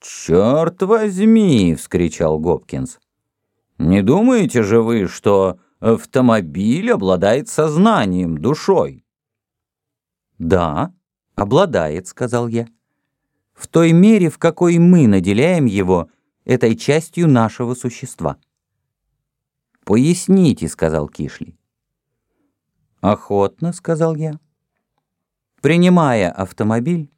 «Черт возьми!» — вскричал Гопкинс. «Не думаете же вы, что автомобиль обладает сознанием, душой?» «Да, обладает», — сказал я. «В той мере, в какой мы наделяем его этой частью нашего существа». «Поясните», — сказал Кишли. «Охотно», — сказал я. «Принимая автомобиль,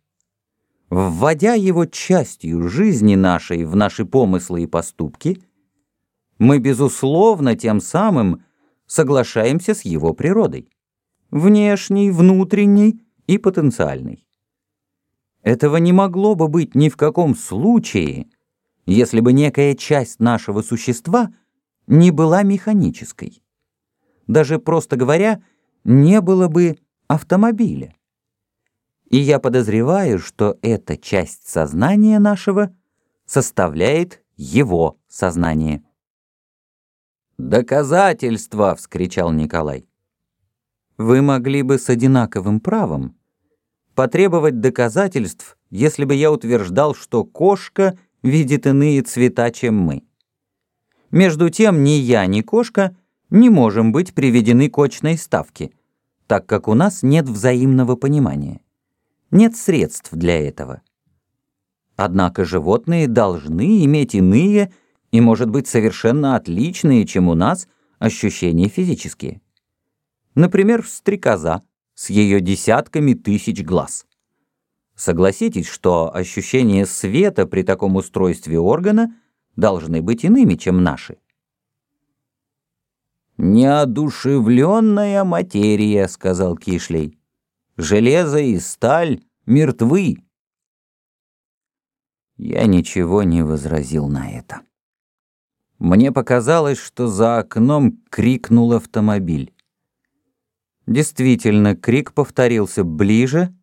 вводя его частью жизни нашей в наши помыслы и поступки, мы, безусловно, тем самым соглашаемся с его природой, внешней, внутренней и потенциальной. Этого не могло бы быть ни в каком случае, если бы некая часть нашего существа не была механической. Даже, просто говоря, не было бы автомобиля. И я подозреваю, что эта часть сознания нашего составляет его сознание. «Доказательства!» — вскричал Николай. «Вы могли бы с одинаковым правом потребовать доказательств, если бы я утверждал, что кошка видит иные цвета, чем мы. Между тем, ни я, ни кошка не можем быть приведены к очной ставке, так как у нас нет взаимного понимания. Нет средств для этого. Однако животные должны иметь иные и, может быть, совершенно отличные, чем у нас, ощущения физические. Например, стрекоза с ее десятками тысяч глаз. Согласитесь, что ощущения света при таком устройстве органа должны быть иными, чем наши. «Неодушевленная материя», — сказал Кишлей. Железо и сталь мертвы. Я ничего не возразил на это. Мне показалось, что за окном крикнул автомобиль. Действительно, крик повторился ближе,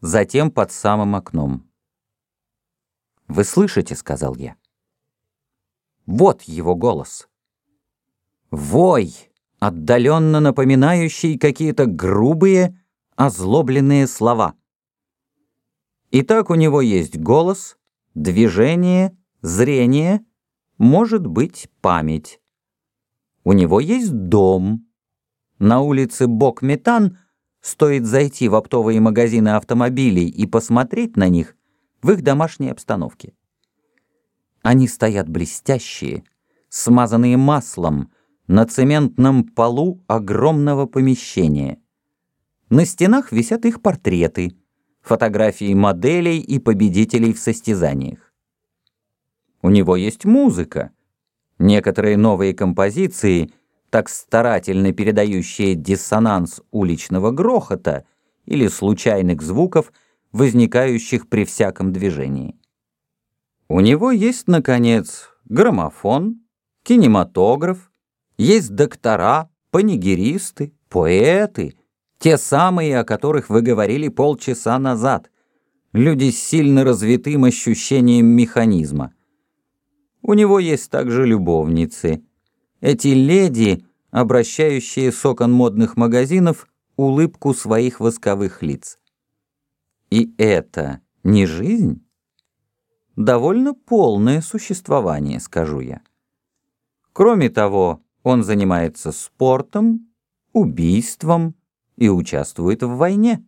затем под самым окном. «Вы слышите?» — сказал я. «Вот его голос. Вой, отдаленно напоминающий какие-то грубые, озлобленные слова. Итак, у него есть голос, движение, зрение, может быть, память. У него есть дом. На улице Бок-Метан стоит зайти в оптовые магазины автомобилей и посмотреть на них в их домашней обстановке. Они стоят блестящие, смазанные маслом, на цементном полу огромного помещения. На стенах висят их портреты, фотографии моделей и победителей в состязаниях. У него есть музыка. Некоторые новые композиции, так старательно передающие диссонанс уличного грохота или случайных звуков, возникающих при всяком движении. У него есть, наконец, граммофон, кинематограф, есть доктора, панигеристы, поэты — те самые, о которых вы говорили полчаса назад. Люди с сильно развитым ощущением механизма. У него есть также любовницы. Эти леди, обращающие с окон модных магазинов улыбку своих восковых лиц. И это не жизнь? Довольно полное существование, скажу я. Кроме того, он занимается спортом, убийством, и участвует в войне.